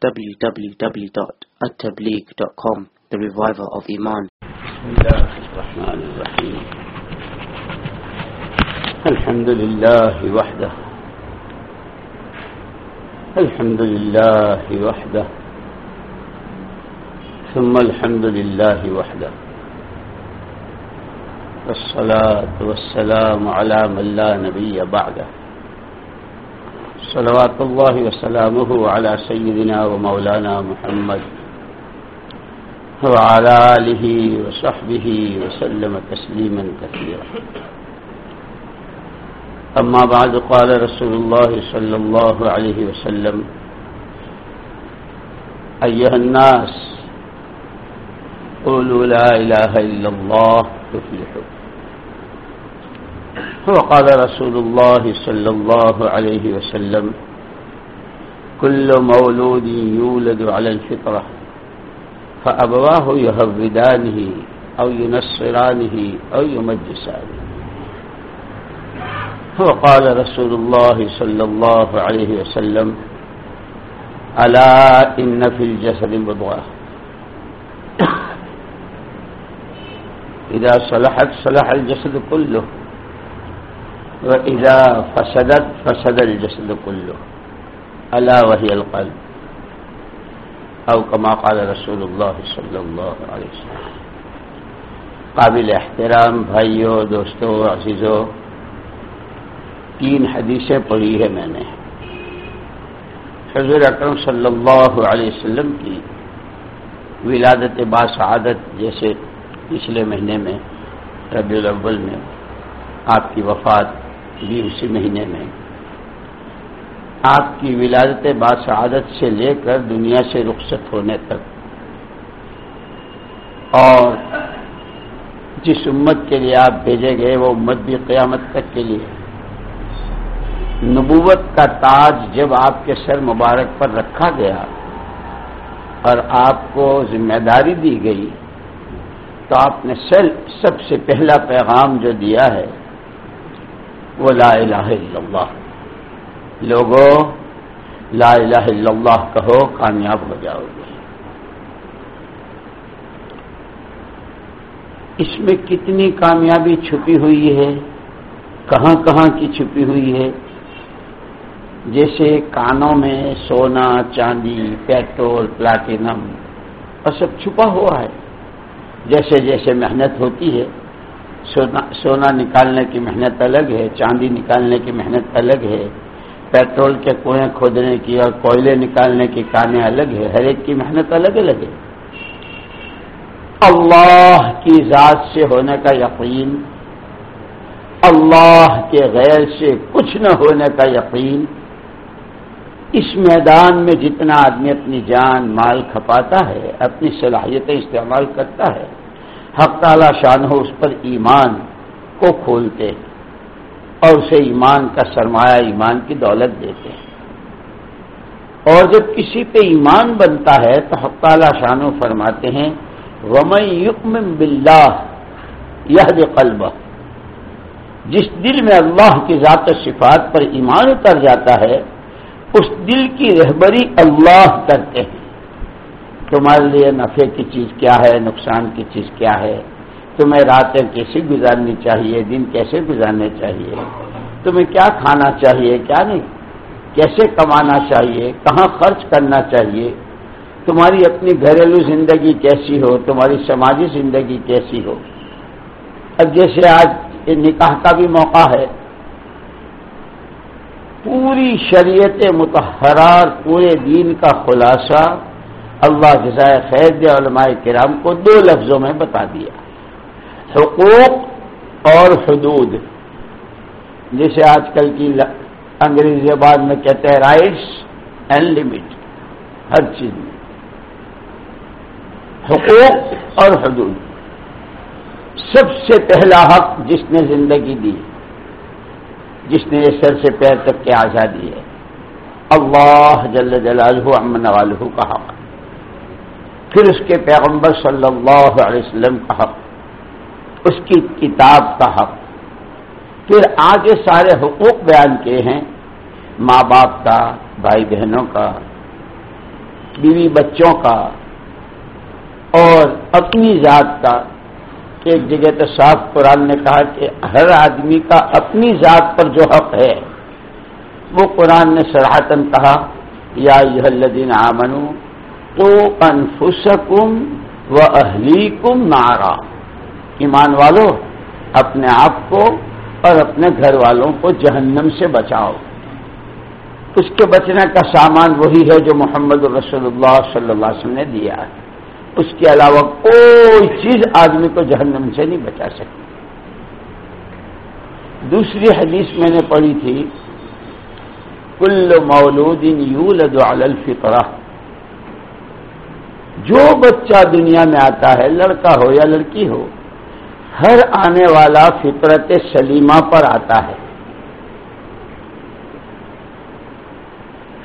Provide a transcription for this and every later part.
www.attableek.com The Reviver of Iman. بسم الله الرحمن الرحيم الحمد لله وحده الحمد لله وحده ثم الحمد لله وحده والصلاة والسلام على من لا نبي بعده صلوات الله وسلامه على سيدنا ومولانا محمد وعلى آله وصحبه وسلم تسليما كثيرا. أما بعد قال رسول الله صلى الله عليه وسلم أيها الناس قولوا لا إله إلا الله تفلحوا. وقال رسول الله صلى الله عليه وسلم كل مولود يولد على الفطرة فأبواه يهودانه أو ينصرانه أو يمجسانه. وقال رسول الله صلى الله عليه وسلم ألا إن في الجسد مضغة. إذا صلحت صلح الجسد كله. وإذا فسدت فسد الجسد كله. ألا وهي القلب. او کما قال رسول اللہ صلی اللہ علیہ وسلم. قابل احترام بھائیوں دوستوں عزیزوں تین حدیثیں پڑھی ہے میں نے. حضور اکرم صلی اللہ علیہ وسلم کی ولادت باسعادت جیسے پچھلے مہینے میں، ربیع الاول میں، آپ کی وفات بھی اسی مہینے میں۔ آپ کی ولادت باسعادت سے لے کر دنیا سے رخصت ہونے تک۔ اور جس امت کے لیے آپ بھیجے گئے وہ امت بھی قیامت تک کے لیے۔ نبوت کا تاج جب آپ کے سر مبارک پر رکھا گیا اور آپ کو ذمہ داری دی گئی، تو آپ نے سب سے پہلا پیغام جو دیا ہے وہ لا الہ الا اللہ۔ لوگوں لا الہ الا اللہ کہو، کامیاب ہو جاؤ گے۔ اس میں کتنی کامیابی چھپی ہوئی ہے؟ کہاں کہاں کی چھپی ہوئی ہے؟ جیسے کانوں میں سونا، چاندی، پیٹرول پلاٹینم اور سب چھپا ہوا ہے۔ جیسے جیسے محنت ہوتی ہے سونا سونا نکالنے کی محنت الگ ہے، چاندی نکالنے کی محنت الگ ہے، پیٹرول کے کنویں کھودنے کی اور کوئلے نکالنے کی کانیں الگ ہے، ہر ایک کی محنت الگ الگ ہے۔ اللہ کی ذات سے ہونے کا یقین، اللہ کے غیر سے کچھ نہ ہونے کا یقین، اس میدان میں جتنا آدمی اپنی جان، مال کھپاتا ہے، اپنی صلاحیتیں استعمال کرتا ہے حق تعالی شان ہو، اس پر ایمان کو کھولتے ہیں اور اسے ایمان کا سرمایہ، ایمان کی دولت دیتے ہیں۔ اور جب کسی پہ ایمان بنتا ہے تو حق تعالی شانو فرماتے ہیں، ومن یقم بلّہ یہ قلب جس دل میں اللہ کی ذات و صفات پر ایمان اتر جاتا ہے، اس دل کی رہبری اللہ کرتے ہیں۔ تمہارے لیے نفع کی چیز کیا ہے، نقصان کی چیز کیا ہے؟ تمہیں راتیں کیسے گزارنی چاہیے؟ دن کیسے گزارنے چاہیے؟ تمہیں کیا کھانا چاہیے؟ کیا نہیں؟ کیسے کمانا چاہیے؟ کہاں خرچ کرنا چاہیے؟ تمہاری اپنی گھریلو زندگی کیسی ہو؟ تمہاری سماجی زندگی کیسی ہو؟ اب جیسے آج نکاح کا بھی موقع ہے، پوری شریعت متحرہ پورے دین کا خلاصہ اللہ جزائے خیر دے علماء کرام کو دو لفظوں میں بتا دیا۔ حقوق اور حدود۔ جسے آج کل کی انگریزی زبان میں کہتے ہیں رائٹس اینڈ لمٹ، ہر چیز میں۔ حقوق اور حدود۔ سب سے پہلا حق جس نے زندگی دی، جس نے یہ سر سے پیر تک کی آزادی ہے۔ اللہ جل جلالہ امن والہ کا حق۔ پھر اس کے پیغمبر صلی اللہ علیہ وسلم کا حق، اس کی کتاب کا حق۔ پھر آگے سارے حقوق بیان کیے ہیں، ماں باپ کا، بھائی بہنوں کا، بیوی بچوں کا، اور اپنی ذات کا۔ ایک جگہ تو صاف قرآن نے کہا کہ ہر آدمی کا اپنی ذات پر جو حق ہے، وہ قرآن نے سراہتن کہا، یا یہ الدین آمنو تو انفسکم و اہلی کم نارا۔ ایمان والو، اپنے آپ کو اور اپنے گھر والوں کو جہنم سے بچاؤ۔ اس کے بچنے کا سامان وہی ہے جو محمد رسول اللہ صلی اللہ علیہ وسلم نے دیا ہے۔ اس کے علاوہ کوئی چیز آدمی کو جہنم سے نہیں بچا سکتی۔ دوسری حدیث میں نے پڑھی تھی، کل مولود یولد علی الفطرہ۔ جو بچہ دنیا میں آتا ہے، لڑکا ہو یا لڑکی ہو، ہر آنے والا فطرت سلیمہ پر آتا ہے۔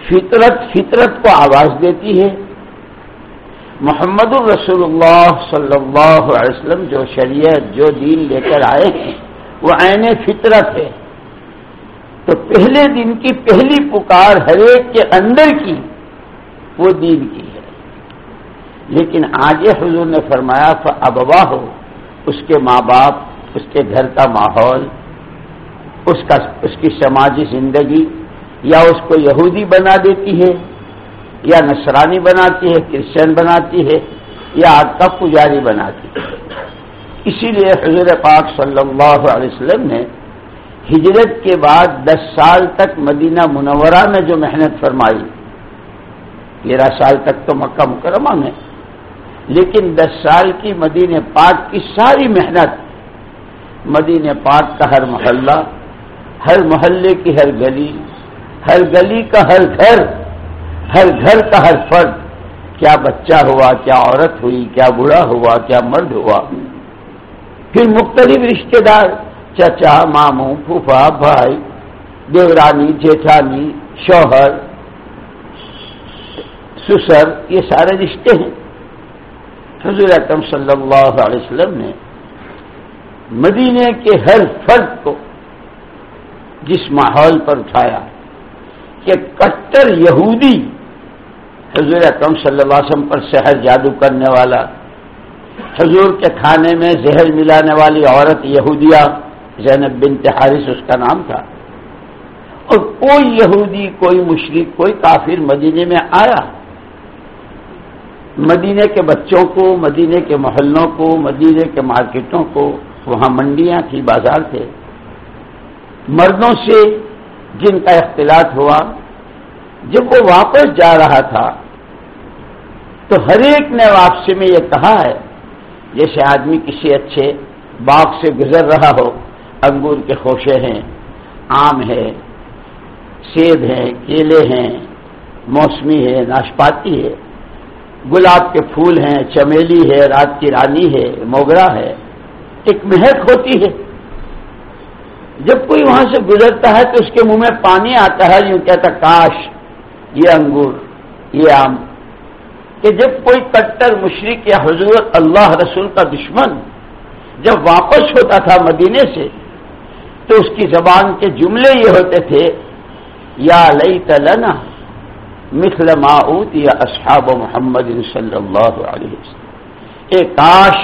فطرت فطرت کو آواز دیتی ہے۔ محمد الرسول اللہ صلی اللہ علیہ وسلم جو شریعت، جو دین لے کر آئے ہیں، وہ عین فطرت ہے۔ تو پہلے دن کی پہلی پکار ہر ایک کے اندر کی، وہ دین کی۔ لیکن آگے حضور نے فرمایا ابوا ہو اس کے ماں باپ، اس کے گھر کا ماحول، اس کا، اس کی سماجی زندگی، یا اس کو یہودی بنا دیتی ہے، یا نصرانی بناتی ہے، کرسچن بناتی ہے، یا آگ کا پجاری بناتی ہے۔ اسی لیے حضور پاک صلی اللہ علیہ وسلم نے ہجرت کے بعد دس سال تک مدینہ منورہ میں جو محنت فرمائی، تیرہ سال تک تو مکہ مکرمہ میں لیکن دس سال کی مدین پاک کی ساری محنت مدین پاک کا ہر محلہ، ہر محلے کی ہر گلی ہر گلی کا ہر گھر ہر گھر کا ہر فرد، کیا بچہ ہوا، کیا عورت ہوئی، کیا بوڑھا ہوا، کیا مرد ہوا۔ پھر مختلف رشتے دار، چچا، ماموں، پھوپھا، بھائی، دیورانی، جیٹھانی، شوہر، سسر، یہ سارے رشتے ہیں۔ حضور اکرم صلی اللہ علیہ وسلم نے مدینے کے ہر فرد کو جس ماحول پر اٹھایا کہ کٹر یہودی حضور اکرم صلی اللہ علیہ وسلم پر شہر جادو کرنے والا، حضور کے کھانے میں زہر ملانے والی عورت یہودیہ زینب بن حارث، اس کا نام تھا۔ اور کوئی یہودی، کوئی مشرق کوئی کافر مدینے میں آیا۔ مدینے کے بچوں کو مدینے کے محلوں کو مدینے کے مارکیٹوں کو وہاں منڈیاں تھی بازار تھے۔ مردوں سے جن کا اختلاط ہوا، جب وہ واپس جا رہا تھا، تو ہر ایک نے واپسی میں یہ کہا ہے، جیسے آدمی کسی اچھے باغ سے گزر رہا ہو، انگور کے خوشے ہیں، آم ہے، سیب ہیں، کیلے ہیں، موسمی ہے، ناشپاتی ہے گلاب کے پھول ہیں، چمیلی ہے، رات کی رانی ہے، موگرا ہے، ایک مہک ہوتی ہے۔ جب کوئی وہاں سے گزرتا ہے تو اس کے منہ میں پانی آتا ہے، یوں کہتا کاش، یہ انگور، یہ آم۔ کہ جب کوئی کٹر، مشرق یا حضور اللہ رسول کا دشمن جب واپس ہوتا تھا مدینے سے، تو اس کی زبان کے جملے یہ ہوتے تھے، یا لئی تلنا مثل معود یا اصحاب محمد صلی اللہ علیہ وسلم۔ اے کاش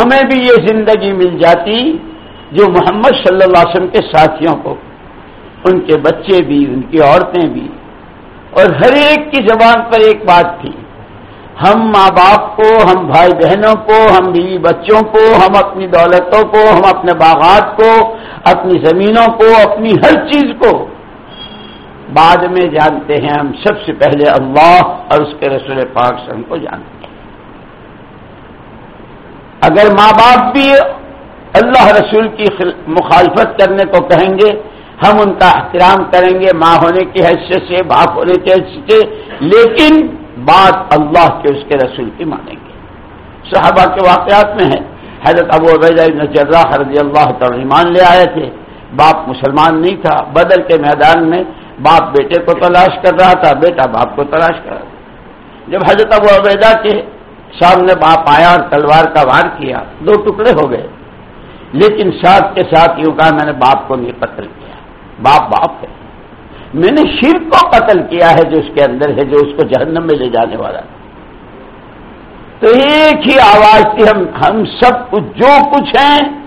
ہمیں بھی یہ زندگی مل جاتی جو محمد صلی اللہ علیہ وسلم کے ساتھیوں کو، ان کے بچے بھی، ان کی عورتیں بھی۔ اور ہر ایک کی زبان پر ایک بات تھی۔ ہم ماں باپ کو، ہم بھائی بہنوں کو، ہم بیوی بچوں کو، ہم اپنی دولتوں کو، ہم اپنے باغات کو، اپنی زمینوں کو، اپنی ہر چیز کو بعد میں جانتے ہیں ہم سب سے پہلے اللہ اور اس کے رسول پاک سے ہم کو جانتے ہیں۔ اگر ماں باپ بھی اللہ رسول کی مخالفت کرنے کو کہیں گے، ہم ان کا احترام کریں گے، ماں ہونے کی حیثیت سے، باپ ہونے کی حیثیت سے، لیکن بات اللہ کے اس کے رسول کی مانیں گے۔ صحابہ کے واقعات میں ہے، حضرت ابو عبیدہ جراح رضی اللہ تعالیمان لے آئے تھے۔ باپ مسلمان نہیں تھا۔ بدل کے میدان میں باپ بیٹے کو تلاش کر رہا تھا، بیٹا باپ کو تلاش کر رہا تھا۔ جب حضرت ابو عبیدہ کے سامنے باپ آیا اور تلوار کا وار کیا، دو ٹکڑے ہو گئے۔ لیکن ساتھ کے ساتھ یوں کہا، میں نے باپ کو نہیں قتل کیا۔ باپ باپ ہے۔ میں نے شرک کو قتل کیا ہے جو اس کے اندر ہے، جو اس کو جہنم میں لے جانے والا تو ایک ہی آواز تھی، ہم ہم سب کچھ، جو کچھ ہیں،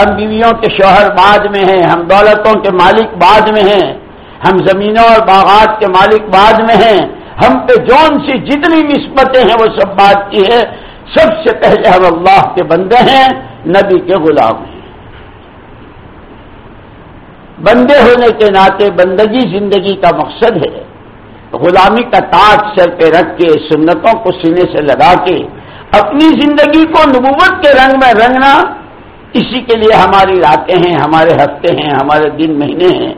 ہم بیویوں کے شوہر بعد میں ہیں، ہم دولتوں کے مالک بعد میں ہیں۔ ہم زمینوں اور باغات کے مالک بعد میں ہیں۔ ہم پہ جون سی جتنی نسبتیں ہیں وہ سب بات کی ہے سب سے پہلے ہم اللہ کے بندے ہیں، نبی کے غلام ہیں۔ بندے ہونے کے ناطے بندگی زندگی کا مقصد ہے۔ غلامی کا تاج سر پہ رکھ کے، سنتوں کو سینے سے لگا کے، اپنی زندگی کو نبوت کے رنگ میں رنگنا۔ اسی کے لیے ہماری راتیں ہیں، ہمارے ہفتے ہیں، ہمارے دن مہینے ہیں۔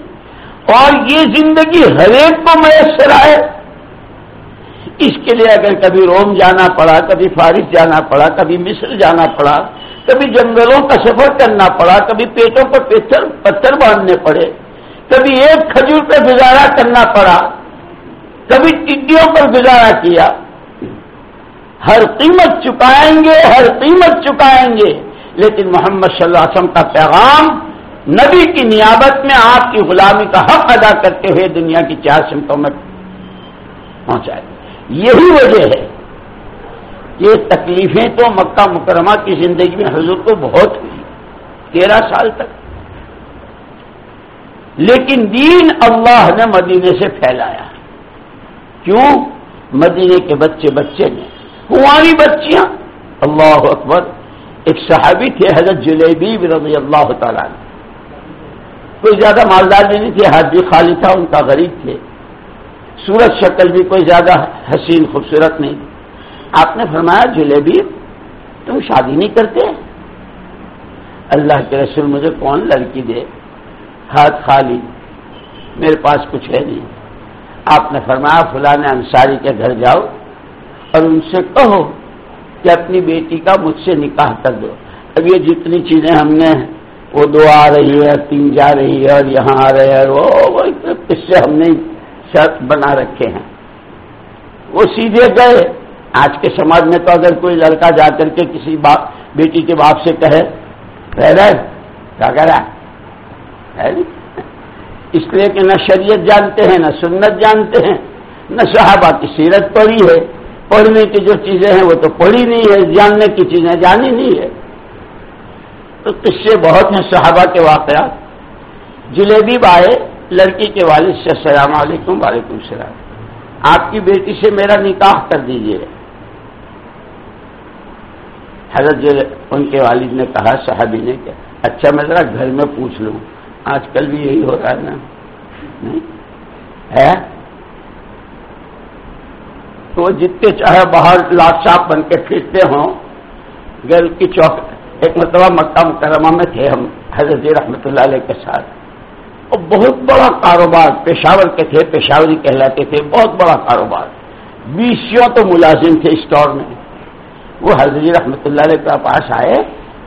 اور یہ زندگی ہر ایک کو میسر آئے اس کے لیے اگر کبھی روم جانا پڑا، کبھی فارس جانا پڑا، کبھی مصر جانا پڑا، کبھی جنگلوں کا سفر کرنا پڑا، کبھی پیٹوں پر پتھر پتھر باندھنے پڑے، کبھی ایک کھجور پہ گزارا کرنا پڑا، کبھی ٹڈیوں پر گزارا کیا۔ ہر قیمت چکائیں گے، ہر قیمت چکائیں گے، لیکن محمد صلی اللہ علیہ وسلم کا پیغام نبی کی نیابت میں آپ کی غلامی کا حق ادا کرتے ہوئے دنیا کی چار سمتوں میں پہنچائے یہی وجہ ہے کہ تکلیفیں تو مکہ مکرمہ کی زندگی میں حضور کو بہت ہوئی، تیرہ سال تک۔ لیکن دین اللہ نے مدینے سے پھیلایا۔ کیوں؟ مدینے کے بچے بچے نے کنواری بچیاں۔ اللہ اکبر، ایک صحابی تھے، حضرت جلیبی رضی اللہ تعالیٰ نے کوئی زیادہ مالدار بھی نہیں تھے ہاتھ بھی خالی تھا، ان کا غریب تھے۔ سورج شکل بھی کوئی زیادہ حسین خوبصورت نہیں۔ آپ نے فرمایا، جلیبی تم شادی نہیں کرتے؟ اللہ کے رسول مجھے کون لڑکی دے؟ ہاتھ خالی، میرے پاس کچھ ہے نہیں۔ آپ نے فرمایا، فلاں انصاری کے گھر جاؤ اور ان سے کہو کہ اپنی بیٹی کا مجھ سے نکاح کر دو۔ اب یہ جتنی چیزیں ہم نے وہ دو آ رہی ہے، تین جا رہی ہے اور یہاں آ رہے ہیں۔ وہ اس سے ہم نے شرط بنا رکھے ہیں۔ وہ سیدھے گئے۔ آج کے سماج میں تو اگر کوئی لڑکا جا کر کے کسی باپ بیٹی کے باپ سے کہے، رہ کیا کہہ رہا ہے؟ اس لیے کہ نہ شریعت جانتے ہیں، نہ سنت جانتے ہیں، نہ صحابہ کی سیرت پڑھی ہے۔ پڑھنے کی جو چیزیں ہیں وہ تو پڑھی نہیں ہے، جاننے کی چیزیں جانی نہیں ہے۔ تو کس سے بہت ہیں، صحابہ کے واقعات۔ جلیبی بائے، لڑکی کے والد سے السلام علیکم، وعلیکم السلام۔ آپ کی بیٹی سے میرا نکاح کر دیجیے حضرت ان کے والد نے کہا، صحابی نے کہ اچھا میں ذرا گھر میں پوچھ لوں۔ آج کل بھی یہی ہو رہا ہے نا۔ نہیں؟ ہے؟ تو جتنے چاہے باہر لاپ بن کے پھرتے ہوں گل کی چوک ایک مرتبہ مکہ مکرمہ میں تھے ہم، حضرت جی رحمۃ اللہ علیہ کے ساتھ۔ اور بہت بڑا کاروبار، پشاور کے تھے، پشاوری کہلاتے تھے، بہت بڑا کاروبار۔ بیسوں تو ملازم تھے اسٹور میں۔ وہ حضرت جی رحمۃ اللہ علیہ کے پاس آئے،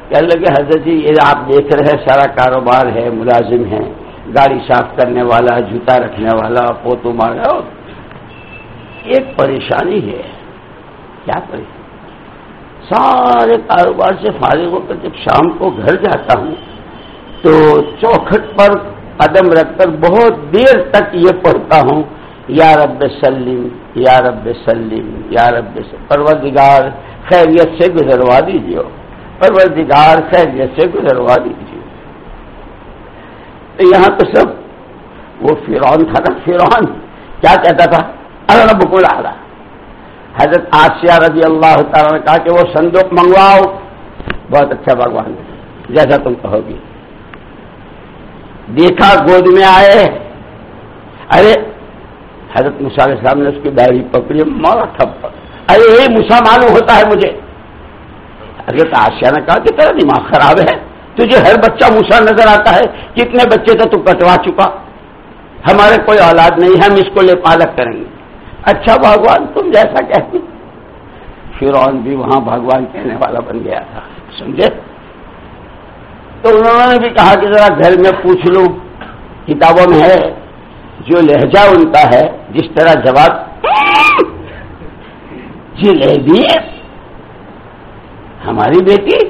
کہنے لگے، حضرت جی یہ آپ دیکھ رہے ہیں، سارا کاروبار ہے، ملازم ہے گاڑی صاف کرنے والا، جوتا رکھنے والا پوتو مارا ایک پریشانی ہے۔ کیا پریشانی؟ سارے کاروبار سے فارغ ہو کر جب شام کو گھر جاتا ہوں، تو چوکھٹ پر قدم رکھ کر بہت دیر تک یہ پڑھتا ہوں، یا رب سلیم یا رب سلیم یا رب پروردگار، خیریت سے گزروا دیجیے، پروردگار خیر جیسے گزروا دیجیے۔ تو یہاں تو سب، وہ فرعون تھا نا، فرعون، کیا کہتا تھا؟ ارب کو ڈالا حضرت آسیہ رضی اللہ تعالیٰ نے کہا کہ وہ صندوق منگواؤ۔ بہت اچھا بھگوان جیسا تم کہو گی دیکھا گود میں آئے۔ ارے، حضرت علیہ السلام نے اس کی ڈائری پکڑی، مارا تھپ ارے یہی مسا معلوم ہوتا ہے مجھے۔ حضرت آسیہ نے کہا کہ تیرا دماغ خراب ہے۔ تجھے ہر بچہ موسا نظر آتا ہے۔ کتنے بچے تو تو کٹوا چکا۔ ہمارے کوئی اولاد نہیں ہم اس کو لے پالک کریں گے۔ اچھا بھگوان تم جیسا کہتی۔ فرعون بھی وہاں بھگوان کہنے والا بن گیا تھا، سمجھے؟ تو انہوں نے بھی کہا کہ ذرا گھر میں پوچھ لوں، کتابوں میں ہے، جو لہجہ ان کا ہے، جس طرح جواب۔ جی لے دیے ہماری بیٹی۔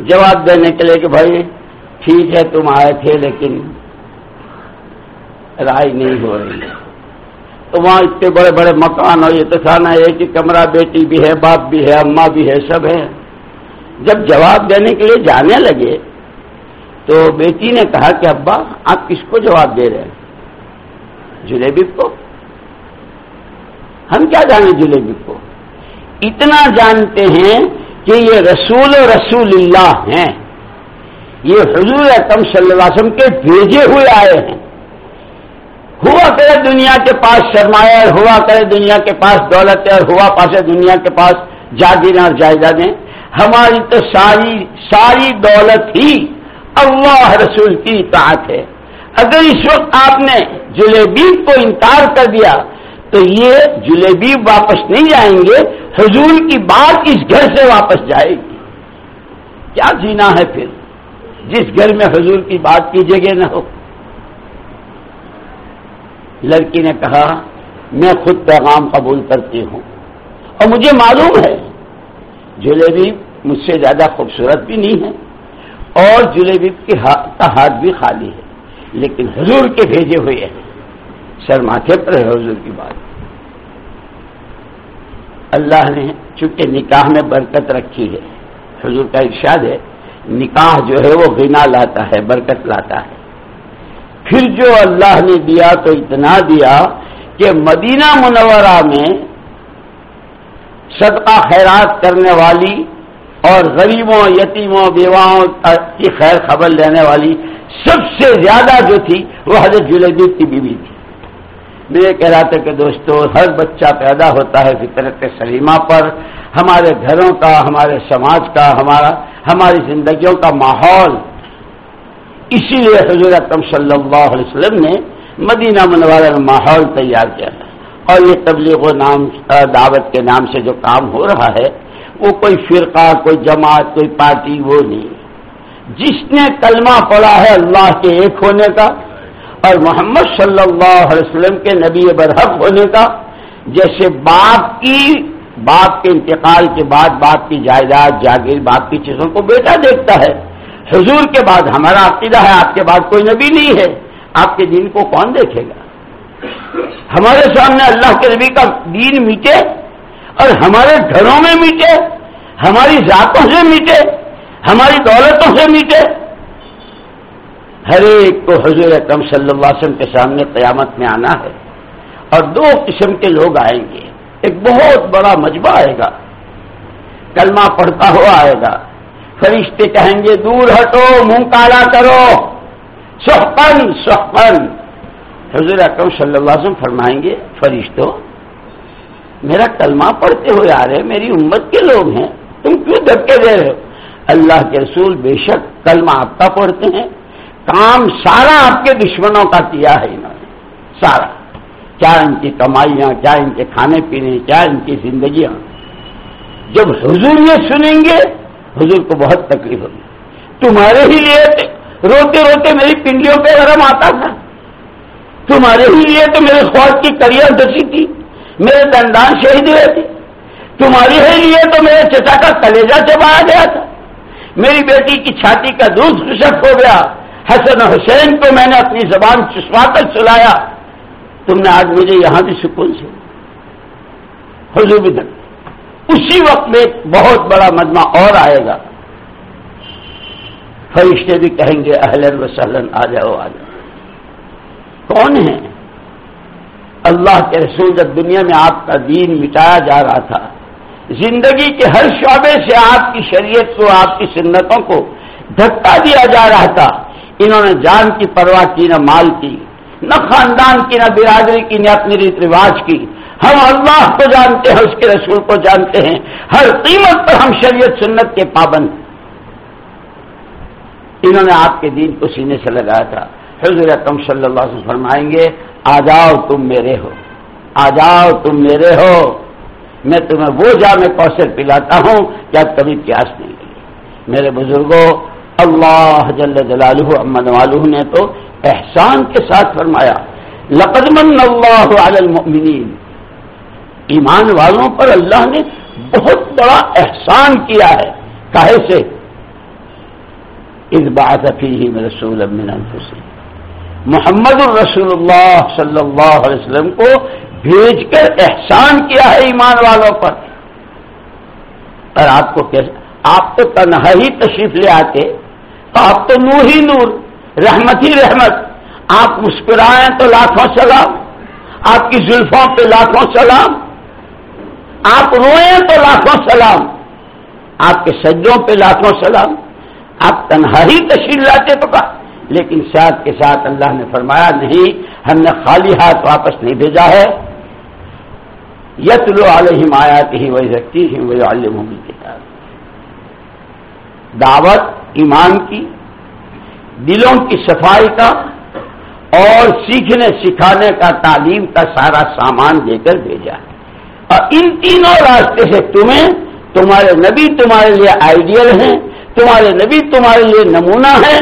جواب دینے کے لیے کہ بھائی، ٹھیک ہے، تم آئے تھے، لیکن رائے نہیں ہو رہی۔ ہے تو وہاں اتنے بڑے بڑے مکان اور یہ تو کھانا ہے کہ کمرہ، بیٹی بھی ہے، باپ بھی ہے، اماں بھی ہے، سب ہے جب جواب دینے کے لیے جانے لگے تو بیٹی نے کہا کہ ابا، آپ کس کو جواب دے رہے ہیں؟ جلیبی کو۔ ہم کیا جانے جلیبی کو؟ اتنا جانتے ہیں کہ یہ رسول رسول اللہ ہیں۔ یہ حضور اکم صلی اللہ علیہ وسلم کے بھیجے ہوئے آئے ہیں۔ ہوا کرے دنیا کے پاس سرمایہ ہوا کرے دنیا کے پاس دولت اور ہوا پاسے دنیا کے پاس جاگیر اور جائیدادیں۔ ہماری تو ساری ساری دولت ہی اللہ رسول کی اطاعت ہے۔ اگر اس وقت آپ نے جلیبی کو انکار کر دیا، تو یہ جلیبی واپس نہیں جائیں گے، حضور کی بات اس گھر سے واپس جائے گی۔ کیا جینا ہے پھر؟ جس گھر میں حضور کی بات کی جگہ نہ ہو۔ لڑکی نے کہا، میں خود پیغام قبول کرتی ہوں۔ اور مجھے معلوم ہے، جلیبی مجھ سے زیادہ خوبصورت بھی نہیں ہے اور جلیبی کا ہاتھ بھی خالی ہے، لیکن حضور کے بھیجے ہوئے ہیں۔ سر ماتھے پر ہے حضور کی بات۔ اللہ نے چونکہ نکاح میں برکت رکھی ہے، حضور کا ارشاد ہے، نکاح جو ہے وہ غنا لاتا ہے، برکت لاتا ہے۔ پھر جو اللہ نے دیا تو اتنا دیا کہ مدینہ منورہ میں صدقہ خیرات کرنے والی اور غریبوں، یتیموں، بیواؤں کی خیر خبر لینے والی سب سے زیادہ جو تھی وہ حضرت جلیبی کی بیوی تھی۔ میں یہ کہہ رہا تھا کہ دوستو، ہر بچہ پیدا ہوتا ہے فطرت سلیمہ پر، ہمارے گھروں کا، ہمارے سماج کا، ہمارا، ہماری زندگیوں کا ماحول۔ اسی لیے حضور اکرم صلی اللہ علیہ وسلم نے مدینہ منوارہ میں ماحول تیار کیا تھا۔ اور یہ تبلیغ و نام، دعوت کے نام سے جو کام ہو رہا ہے، وہ کوئی فرقہ، کوئی جماعت، کوئی پارٹی، وہ نہیں۔ جس نے کلمہ پڑا ہے اللہ کے ایک ہونے کا اور محمد صلی اللہ علیہ وسلم کے نبی برحق ہونے کا، جیسے باپ کی، باپ کے انتقال کے بعد باپ کی جائیداد، جاگیر، باپ کی چیزوں کو بیٹا دیکھتا ہے۔ حضور کے بعد ہمارا عقیدہ ہے، آپ کے بعد کوئی نبی نہیں ہے۔ آپ کے دین کو کون دیکھے گا؟ ہمارے سامنے اللہ کے نبی کا دین میٹے اور ہمارے گھروں میں میٹے، ہماری ذاتوں سے میٹے، ہماری دولتوں سے میٹے۔ ہر ایک کو حضور اکرم صلی اللہ علیہ وسلم کے سامنے قیامت میں آنا ہے اور دو قسم کے لوگ آئیں گے۔ ایک بہت بڑا مجمع آئے گا، کلمہ پڑھتا ہوا آئے گا فرشتے کہیں گے، دور ہٹو، منہ کالا کرو. سخن سخن حضور اکرم صلی اللہ علیہ وسلم فرمائیں گے فرشتوں میرا کلمہ پڑھتے ہوئے آ رہے میری امت کے لوگ ہیں، تم کیوں دھکے دے رہے ہو؟ اللہ کے رسول بے شک کلمہ آپ کا پڑھتے ہیں، کام سارا آپ کے دشمنوں کا کیا ہے انہوں نے، سارا۔ کیا ان کی کمائیاں، کیا ان کے کھانے پینے، کیا ان کی زندگیاں۔ جب حضور یہ سنیں گے حضور کو بہت تکلیف ہوگی تمہارے ہی لیے روتے روتے میری پنڈیوں پہ گرم آتا تھا۔ تمہارے ہی لیے تو میرے خواب کی کریئر دسی تھی۔ میرے دندان شہید ہوئے تھے۔ تمہارے ہی لیے تو میرے چچا کا کلیجا چبایا گیا تھا۔ میری بیٹی کی چھاتی کا دودھ خشک ہو گیا۔ حسن حسین کو میں نے اپنی زبان چسوا کر چلایا۔ تم نے آج مجھے یہاں بھی سکون سے۔ حضور بھی اسی وقت میں ایک بہت بڑا مجمع اور آئے گا۔ فرشتے بھی کہیں گے اہلن و سہلن آ جاؤ آ جاؤ۔ کون ہے اللہ کے رسول جب دنیا میں آپ کا دین مٹایا جا رہا تھا، زندگی کے ہر شعبے سے آپ کی شریعت کو، آپ کی سنتوں کو دھکا دیا جا رہا تھا۔ انہوں نے جان کی پرواہ کی، نہ مال کی، نہ خاندان کی، نہ برادری کی، نہ اپنی ریت رواج کی۔ ہم اللہ کو جانتے ہیں، اس کے رسول کو جانتے ہیں۔ ہر قیمت پر ہم شریعت سنت کے پابند انہوں نے آپ کے دین کو سینے سے لگایا تھا۔ حضور اکم صلی اللہ سے فرمائیں گے، آ جاؤ تم میرے ہو۔ آ جاؤ تم میرے ہو۔ میں تمہیں وہ جا، میں کوثر پلاتا ہوں کیا کبھی پیاس نہیں لگی میرے بزرگوں اللہ جل جلالہ امن والہ نے تو احسان کے ساتھ فرمایا لقدمن اللہ علی المؤمنین۔ ایمان والوں پر اللہ نے بہت بڑا احسان کیا ہے۔ کہے سے؟ اس بات افی ہی میں رسول سے محمد الرسول اللہ صلی اللہ علیہ وسلم کو بھیج کر احسان کیا ہے ایمان والوں پر۔ اور آپ کو کیسے آپ تو تنہا ہی تشریف لے آتے تو آپ تو نور ہی نور، رحمت ہی رحمت۔ آپ مسکرائیں تو لاکھوں سلام، آپ کی زلفوں پہ لاکھوں سلام۔ آپ روئیں تو لاکھوں سلام. آپ کے سجوں پہ لاکھوں سلام. آپ تنہا ہی تشریف لاتے تو کہا. لیکن ساتھ کے ساتھ اللہ نے فرمایا، نہیں، ہم نے خالی ہاتھ واپس نہیں بھیجا ہے. یت لو علیہم آیات ہی وہی رکھتی ہی وہی عالم کتاب دعوت، ایمان کی، دلوں کی صفائی کا اور سیکھنے سکھانے کا تعلیم کا سارا سامان دے کر بھیجا ہے. اور ان تینوں راستے سے تمہیں تمہارے نبی تمہارے لیے آئیڈیل ہیں، تمہارے نبی تمہارے لیے نمونہ ہیں۔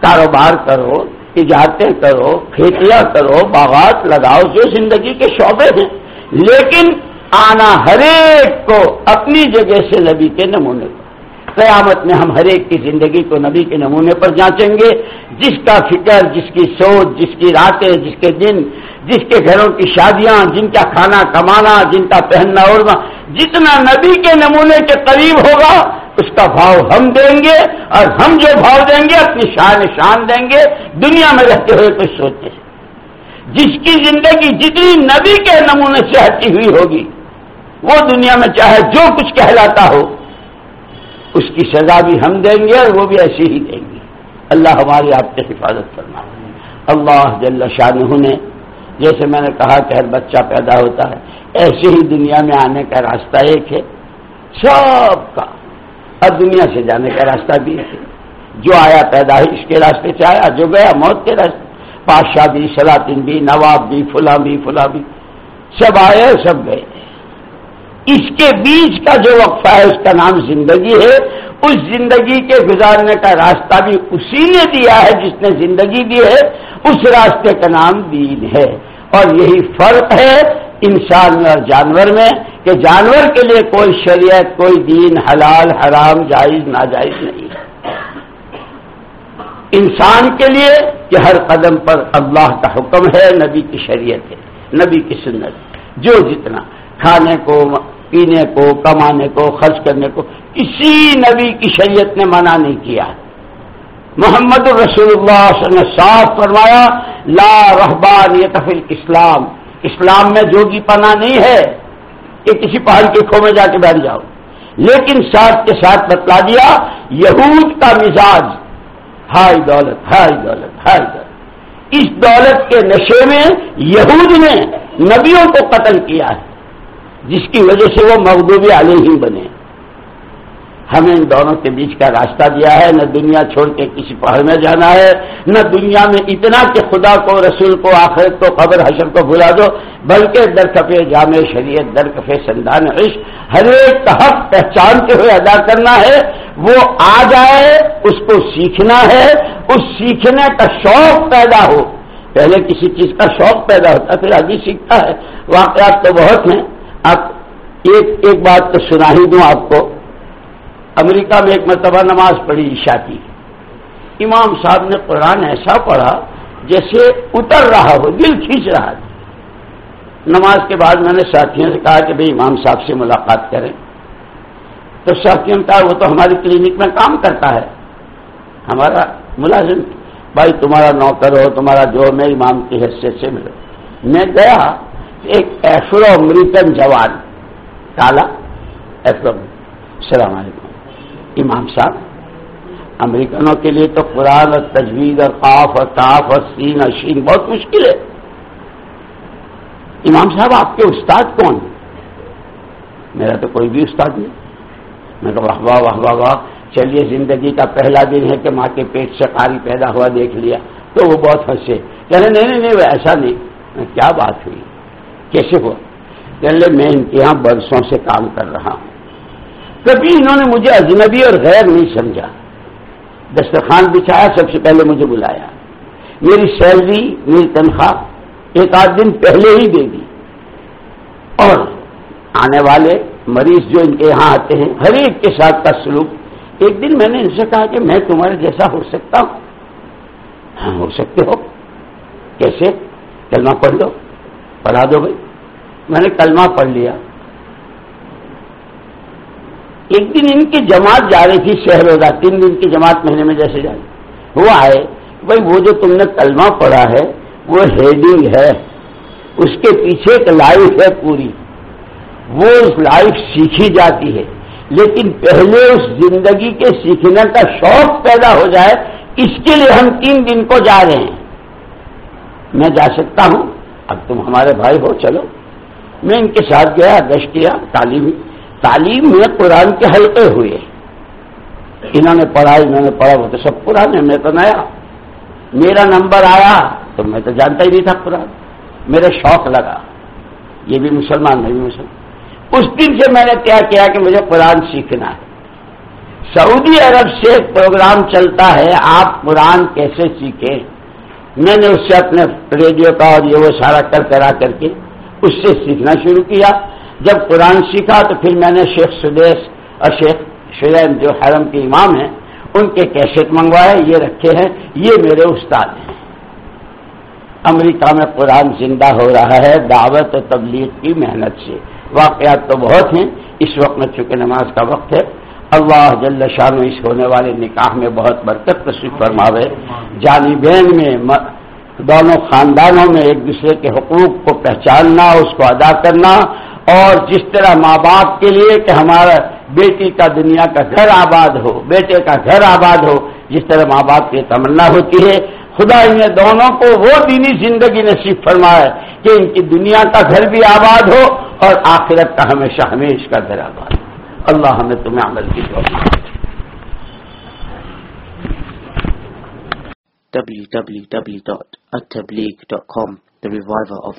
کاروبار کرو، تجارتیں کرو، کھیتیاں کرو، باغات لگاؤ جو زندگی کے شعبے ہیں۔ لیکن آنا ہر ایک کو اپنی جگہ سے نبی کے نمونے کو قیامت میں ہم ہر ایک کی زندگی کو نبی کے نمونے پر جانچیں گے۔ جس کا فکر، جس کی سوچ، جس کی راتیں، جس کے دن، جس کے گھروں کی شادیاں، جن کا کھانا کمانا، جن کا پہننا اڑنا، جتنا نبی کے نمونے کے قریب ہوگا، اس کا بھاؤ ہم دیں گے اور ہم جو بھاؤ دیں گے، اپنی شان شان دیں گے۔ دنیا میں رہتے ہوئے کچھ سوچتے جس کی زندگی جتنی نبی کے نمونے سے ہٹی ہوئی ہوگی، وہ دنیا میں چاہے جو کچھ کہلاتا ہو اس کی سزا بھی ہم دیں گے اور وہ بھی ایسی ہی دیں گے۔ اللہ ہماری آپ کی حفاظت کرنا اللہ جل شاہ نے جیسے میں نے کہا کہ ہر بچہ پیدا ہوتا ہے ایسے ہی دنیا میں آنے کا راستہ ایک ہے۔ سب کا اور دنیا سے جانے کا راستہ بھی ہے۔ جو آیا پیدا ہے اس کے راستے سے آیا، جو گیا موت کے راستے۔ بادشاہ بھی، سلاطین بھی، نواب بھی، فلاں بھی فلاں بھی۔ سب آئے سب گئے۔ اس کے بیچ کا جو وقفہ ہے، اس کا نام زندگی ہے۔ اس زندگی کے گزارنے کا راستہ بھی اسی نے دیا ہے جس نے زندگی دی ہے۔ اس راستے کا نام دین ہے۔ اور یہی فرق ہے انسان میں اور جانور میں کہ جانور کے لیے کوئی شریعت، کوئی دین حلال، حرام، جائز، ناجائز نہیں۔ ہے انسان کے لیے کہ ہر قدم پر اللہ کا حکم ہے، نبی کی شریعت ہے، نبی کی سنت جو جتنا کھانے کو پینے کو، کمانے کو، خرچ کرنے کو، کسی نبی کی شریعت نے منع نہیں کیا۔ محمد الرسول اللہ نے صاف فرمایا، لا رحبان یہ تفل اسلام اسلام میں جوگی پنا نہیں ہے۔ کہ کسی پہاڑ کے کھو میں جا کے بیٹھ جاؤ۔ لیکن ساتھ کے ساتھ بتلا دیا، یہود کا مزاج۔ ہائی دولت ہائی دولت ہائی دولت۔ اس دولت کے نشے میں یہود نے نبیوں کو قتل کیا ہے۔ جس کی وجہ سے وہ مغدوبی علیہ ہی بنے۔ ہمیں ان دونوں کے بیچ کا راستہ دیا ہے، نہ دنیا چھوڑ کے کسی پہاڑ میں جانا ہے، نہ دنیا میں اتنا کہ خدا کو، رسول کو، آخرت کو، قبر، حشر کو بھلا دو، بلکہ درکفے جامع شریعت درکفے سندان عشق، ہر ایک کا حق پہچانتے ہوئے ادا کرنا ہے۔ وہ آ جائے، اس کو سیکھنا ہے۔ اس سیکھنے کا شوق پیدا ہو۔ پہلے کسی چیز کا شوق پیدا ہوتا، پھر ابھی سیکھتا ہے۔ واقعات تو بہت ہیں۔ اب ایک ایک بات تو سنا ہی دوں آپ کو۔ امریکہ میں ایک مرتبہ نماز پڑھی عشاء کی۔ امام صاحب نے قرآن ایسا پڑھا جیسے اتر رہا ہو، دل کھینچ رہا تھا۔ نماز کے بعد میں نے ساتھیوں سے کہا کہ بھائی امام صاحب سے ملاقات کریں۔ تو ساتھیوں نے کہا، وہ تو ہماری کلینک میں کام کرتا ہے۔ ہمارا ملازم، بھائی تمہارا نوکر ہو، تمہارا جو میں امام کی حیثیت سے ملو میں گیا۔ ایک ایفرو امریکن جوان، کالا ایفرو، السلام علیکم۔ امام صاحب، امریکنوں کے لیے تو قرآن اور تجویز اور قاف اور کاف اور سین اور شین بہت مشکل ہے۔ امام صاحب، آپ کے استاد کون میرا تو کوئی بھی استاد نہیں۔ میں تو واہ واہ واہ واہ واہ، چلیے، زندگی کا پہلا دن ہے کہ ماں کے پیٹ سے قاری پیدا ہوا، دیکھ لیا، تو وہ بہت ہنسے۔ کہہ رہے نہیں نہیں ایسا نہیں۔ کیا بات ہوئی؟ کیسے ہوا؟ کہ میں ان کے یہاں برسوں سے کام کر رہا ہوں۔ کبھی انہوں نے مجھے اجنبی اور غیر نہیں سمجھا۔ دسترخوان بچھایا، سب سے پہلے مجھے بلایا۔ میری سیلری، میری تنخواہ ایک آدھ دن پہلے ہی دے دی۔ اور آنے والے مریض جو ان کے یہاں آتے ہیں، ہر ایک کے ساتھ کا سلوک۔ ایک دن میں نے ان سے کہا کہ میں تمہارے جیسا ہو سکتا ہوں۔ ہاں ہو سکتے ہو۔ کیسے؟ کلمہ پڑھ لو۔ پڑھا دو بھائی۔ میں نے کلمہ پڑھ لیا۔ ایک دن ان کی جماعت جا رہی تھی شہر ہوگا تین دن کی جماعت مہینے میں جیسے جائے وہ آئے۔ بھائی، وہ جو تم نے کلمہ پڑھا ہے، وہ ہیڈنگ ہے۔ اس کے پیچھے ایک لائف ہے پوری۔ وہ لائف سیکھی جاتی ہے۔ لیکن پہلے اس زندگی کے سیکھنے کا شوق پیدا ہو جائے، اس کے لیے ہم تین دن کو جا رہے ہیں۔ میں جا سکتا ہوں۔ اب تم ہمارے بھائی ہو، چلو۔ میں ان کے ساتھ گیا گشت کیا، تعلیم تعلیم میں قرآن کے حلقے ہوئے۔ انہوں نے پڑھا، انہوں نے پڑھا، وہ تو سب قرآن ہے۔ میں تو نیا۔ میرا نمبر آیا، تو میں تو جانتا ہی نہیں تھا قرآن۔ میرے شوق لگا۔ یہ بھی مسلمان میں بھی مسلمان اس دن سے میں نے کیا کیا کہ مجھے قرآن سیکھنا ہے۔ سعودی عرب سے پروگرام چلتا ہے، آپ قرآن کیسے سیکھیں؟ میں نے اس سے اپنے ریڈیو کا اور یہ وہ سارا کر کرا کر کے اس سے سیکھنا شروع کیا۔ جب قرآن سیکھا تو پھر میں نے شیخ سدیش اور شیخ شرین جو حرم کے امام ہیں، ان کے کیسٹ منگوائے، یہ رکھے ہیں۔ یہ میرے استاد ہیں۔ امریکہ میں قرآن زندہ ہو رہا ہے، دعوت و تبلیغ کی محنت سے۔ واقعات تو بہت ہیں۔ اس وقت میں چونکہ نماز کا وقت ہے اللہ جل شان اس ہونے والے نکاح میں بہت برکت تشریف فرماوے۔ جانی بہن میں دونوں خاندانوں میں ایک دوسرے کے حقوق کو پہچاننا، اس کو ادا کرنا اور جس طرح ماں باپ کے لیے کہ ہمارا بیٹی کا دنیا کا گھر آباد ہو، بیٹے کا گھر آباد ہو، جس طرح ماں باپ کی تمنا ہوتی ہے، خدا ان دونوں کو وہ دینی زندگی نصیب فرمائے کہ ان کی دنیا کا گھر بھی آباد ہو اور آخرت کا ہمیشہ ہمیش کا گھر آباد ہو۔ اللہ ہمیں تمہیں عمل کی www.attableek.com The Reviver of